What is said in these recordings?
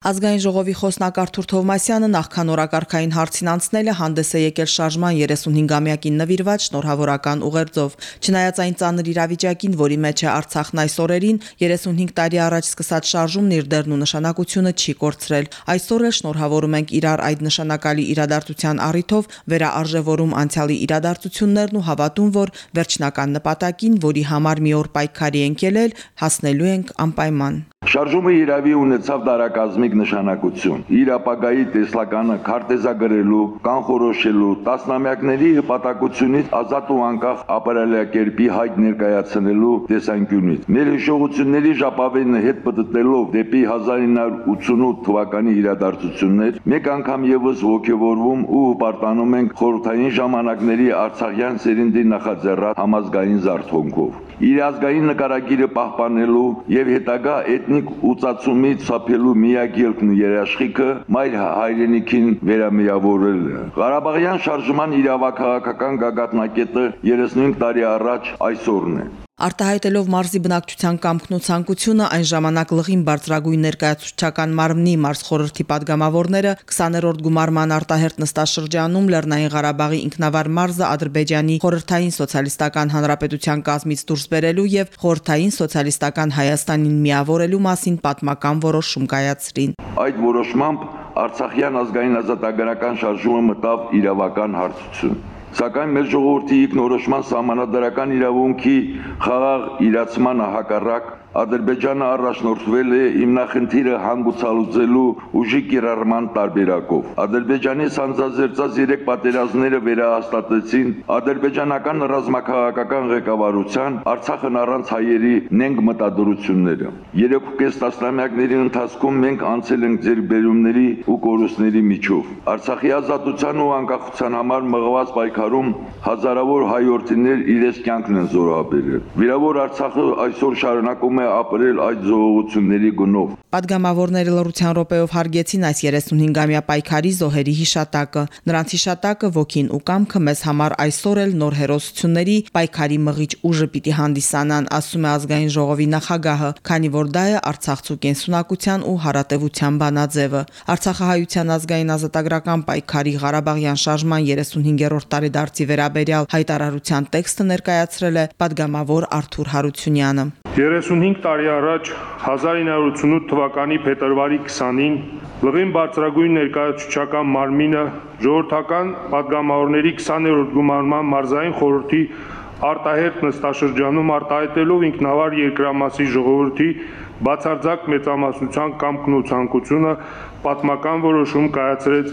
Ազգային ժողովի խոսնակ Արթուր Թովմասյանը նախքան օրակարգային հարցին անցնելը հանդես է եկել շարժման 35-ամյակին նվիրված շնորհավորական ուղերձով։ Չնայած այն ծանր իրավիճակին, որի մեջ է Արցախն այս օրերին, 35 տարի առաջ սկսած շարժումն իր դերն ու նշանակությունը չի կորցրել։ Այսօր էլ շնորհավորում ենք իրար այդ նշանակալի իրադարձության առիթով, վերաարժևորում անցյալի իրադարձություններն ու հավատում, որ վերջնական նպատակին, որի համար մի օր պայքարի ենք ելել, հասնելու ենք անպայման։ Շարժումը իրավի ունեցավ դարակազմիկ նշանակություն։ Իր ապագայի տեսլականը քարտեզագրելու, կանխորոշելու, տասնամյակների հպատակությունից ազատ ու անկախ ապրելակերպի հայտ ներկայացնելու տեսանկյունից։ Մեր հիշողությունների ժապավենը հետ պատտելով դեպի 1988 թվականի իրադարձություններ, մեկ անգամ եւս ողջևորվում ու հպարտանում ենք խորհրդային ժամանակների Արցախյան սերնդի նախաձեռնած համազգային զարթոնքով իր ազգային նկարագիրը պահպանելու եւ հետագա էթնիկ ուծացումից սափելու միակ ելքն երաշխիքը մայր հայրենիքին վերամիավորելն է։ Ղարաբաղյան շարժման իրավաքաղաքական գագաթնակետը 35 տարի առաջ այսօրն է։ Արտահայտելով մարզի բնակչության կամքն ու ցանկությունը այն ժամանակ լղին բարձրագույն ներկայացուցչական մարմնի մարզ խորհրդի падգամավորները 20-րդ գումարման արտահերտ նստաշրջանում Լեռնային Ղարաբաղի ինքնավար մարզը Ադրբեջանի խորհրդային սոցիալիստական հանրապետության կազմից դուրս բերելու եւ խորհրդային սոցիալիստական Հայաստանին միավորելու մասին պատմական որոշում կայացրին։ Այդ որոշմամբ Արցախյան ազգային ազատագրական շարժումը մտավ իրավական հարցություն Սակայն մեր ժողովրդի ինքնորոշման սահմանադրական իրավունքի խաղաղ իրացմանը հակառակ Ադրբեջանը առաջնորդվել է հիմնախնդիրը հանգուցալուծելու ուժի կիրառման տարբերակով։ Ադրբեջանի սանձազերծած երեք պատերազմները վերահաստատեցին ադրբեջանական ռազմաքաղաքական ղեկավարության Արցախն առանց հայերի նենգ մտադրությունները։ Երեք կես տասնամյակների ընթացքում մենք անցել ենք ձերբերումների ու կորուստների միջով։ Արցախի ազատության ու անկախության համար մղված պայքարում հազարավոր հայորդիներ իրենց կյանքն են զոհաբերել։ Վիրավոր Արցախը այսօր շարունակում է ապրել այդ զողողությունների գնով։ Պատգամավորները լրության րոպեով հարգեցին այս 35-ամյա պայքարի զոհերի հիշատակը։ Նրանց հիշատակը ոգին ու կամքը մեզ համար այսօր էլ նոր հերոսությունների պայքարի մղիչ ուժը պիտի հանդիսանան, ասում է ազգային ժողովի նախագահը, քանի որ դա է Արցախցու կենսունակության ու հարատեվության բանաձևը։ Արցախահայության ազգային ազատագրական պայքարի Ղարաբաղյան շարժման 35-րդ տարեդարձի վերաբերյալ հայտարարության տեքստը ներկայացրել է պատգամավոր Արթուր Հարությունյանը։ 35 տարի առաջ 1988 թվականի փետրվարի 20-ին լղին բարձրագույն ներկայացուցչական մարմինը ժողովրդական падգամավորների 20-րդ գումարման մարզային խորհրդի արտահերտ նստաշրջանում արտահայտելով ինքնավար երկրամասի ժողովրդի բացարձակ մեծամասնության կամ կնուցանկությունը պատմական որոշում կայացրեց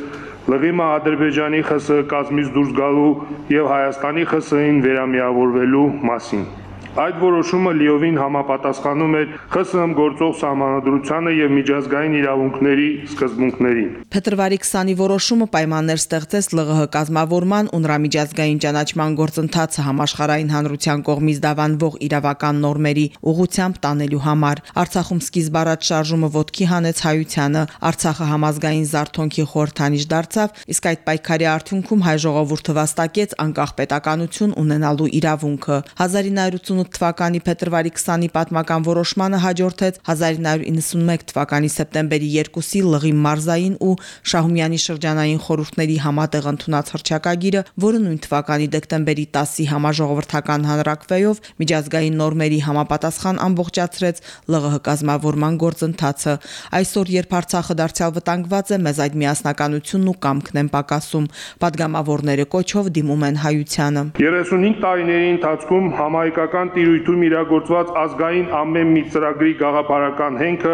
լղիմը Ադրբեջանի ԽՍՀ կազմից դուրս գալու եւ Հայաստանի ԽՍՀ-ին վերամիավորվելու մասին։ Այդ որոշումը լիովին համապատասխանում էր ԽՍՀՄ գործող սահմանադրությանը եւ միջազգային իրավունքների սկզբունքներին։ Փետրվարի 20-ի որոշումը պայմաններ ստեղծեց ԼՂՀ կազմավորման ու նրա միջազգային ճանաչման գործընթացը համաշխարհային հանրության կողմից դավանվող իրավական նորմերի ուղղությամբ տանելու համար։ Արցախում սկիզբ առած շարժումը ոտքի հանեց հայությանը, Արցախը համազգային զարթոնքի խորհրդանիշ դարձավ, իսկ այդ պայքարի արդյունքում հայ ժողովուրդը վաստակեց անկախ պետականություն ունենալու իրավունքը։ 1988 1998 թվականի փետրվարի 20-ի պատմական որոշմանը հաջորդեց 1991 թվականի սեպտեմբերի 2-ի Լղի մարզային ու Շահումյանի շրջանային խորհուրդների համատեղ ընդունած հրճակագիրը, որը նույն թվականի դեկտեմբերի 10-ի համաժողովրդական հանրակրվեով միջազգային նորմերի համապատասխան ամբողջացրեց ԼՂՀ կազմավորման գործընթացը։ Այսօր, երբ Արցախը դարձյալ վտանգված է, մեզ այդ միասնականությունն ու կամքն են պակասում։ Պատգամավորները կոչով դիմում են հայությանը։ 35 տարիների ընթացքում համահայկական տիրույթում իրագործված ազգային ամեն մի ծրագրի գաղափարական հենքը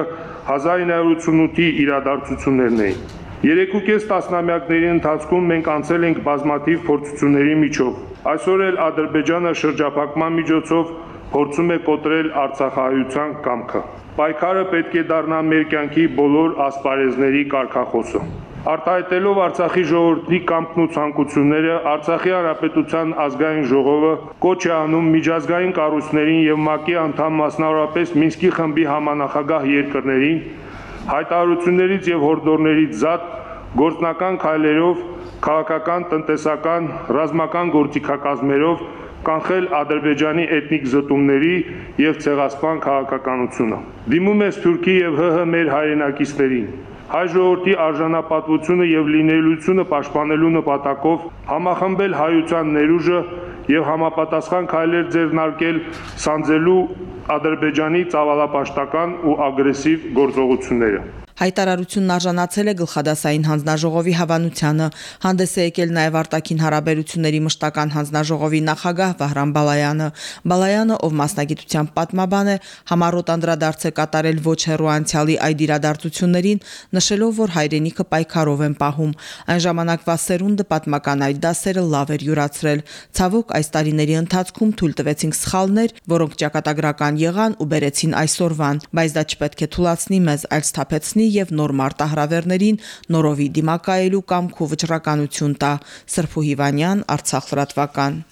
1988-ի իրադարձություններն էին։ Երեկուկես տասնամյակների ընթացքում մենք անցել ենք բազմաթիվ փորձությունների միջով։ Այսօր էլ Ադրբեջանը շրջափակման միջոցով փորձում է կոտրել Արցախահայության կամքը։ Պայքարը պետք է դառնա մեր կյանքի բոլոր ասպարեզների կարգախոսը։ Արտահայտելով Արցախի ժողովրդի կամքն ու ցանկությունները, Արցախի Հանրապետության ազգային ժողովը կոչ է անում միջազգային կառույցներին եւ ՄԱԿ-ի անդամ մասնավորապես Մինսկի խմբի համանախագահ երկրներին հայտարարություններից եւ հորդորներից զատ գործնական քայլերով քաղաքական, տնտեսական, ռազմական գործիքակազմերով կանխել Ադրբեջանի էթնիկ զտումների եւ ցեղասպան քաղաքականությունը։ Դիմում է Թուրքի եւ ՀՀ մեր հայրենակիցներին հայ ժողովրդի արժանապատվությունը եւ լինելությունը պաշտպանելու նպատակով համախմբել հայության ներուժը եւ համապատասխան քայլեր ձեռնարկել սանձելու Ադրբեջանի ցավալապաշտական ու ագրեսիվ գործողությունները Հայտարարությունն արժանացել է գլխադասային հանձնաժողովի հավանությանը։ Հանդես է եկել նաև արտաքին հարաբերությունների մշտական հանձնաժողովի նախագահ Վահրամ Բալայանը։ Բալայանը, ով մասնագիտությամբ պատմաբան է, համառոտ անդրադարձ է կատարել ոչ հեռու անցյալի այդ իրադարձություններին, նշելով, որ հայրենիքը պայքարով են պահում։ Այն ժամանակվա սերունդը պատմական այդ դասերը լավ էր յուրացրել։ Ցավոք այս տարիների ընթացքում թույլ տվեցինք սխալներ, որոնք ճակատագրական եղան ու բերեցին այսօրվան, բայց դա չպետք է թույլատնի մեզ, այլ սթափեցնի եւ նոր մարտահրավերներին նորովի դիմակայելու կամք ու վճռականություն տա։ Սրփու Հիվանյան, Արցախ լրատվական։